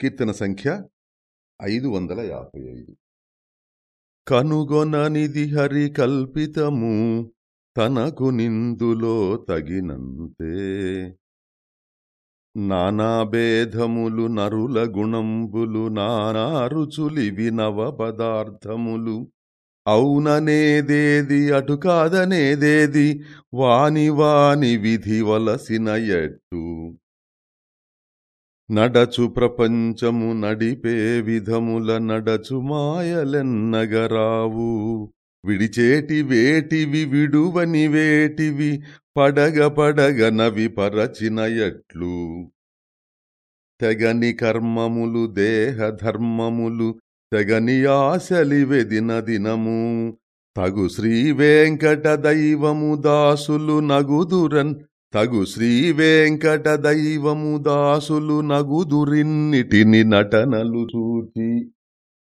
కీర్తన సంఖ్య ఐదు వందల యాభై ఐదు. కనుగొననిది హరి కల్పితము తనకు నిందులో తగినంతే. నానాభేదములు నరుల గుణంబులు నానారుచులివి నవ పదార్థములు. అవుననేదేది అటు కాదనేదేది వాని వాని విధి వలసిన ఎట్టు నడచు ప్రపంచము నడిపే విధముల నడచు మాయలెన్నగరావు. విడిచేటి వేటివి విడువని వేటివి పడగ పడగ నవి పరచిన ఎట్లు. తెగని కర్మములు దేహ ధర్మములు తెగని ఆశలివెదిన దినము. తగు శ్రీ వెంకట దైవము దాసులు నగుదురన్ తగు శ్రీ వెంకట దైవము దాసులు నగుదురిన్నిటిని నటనలు చూచి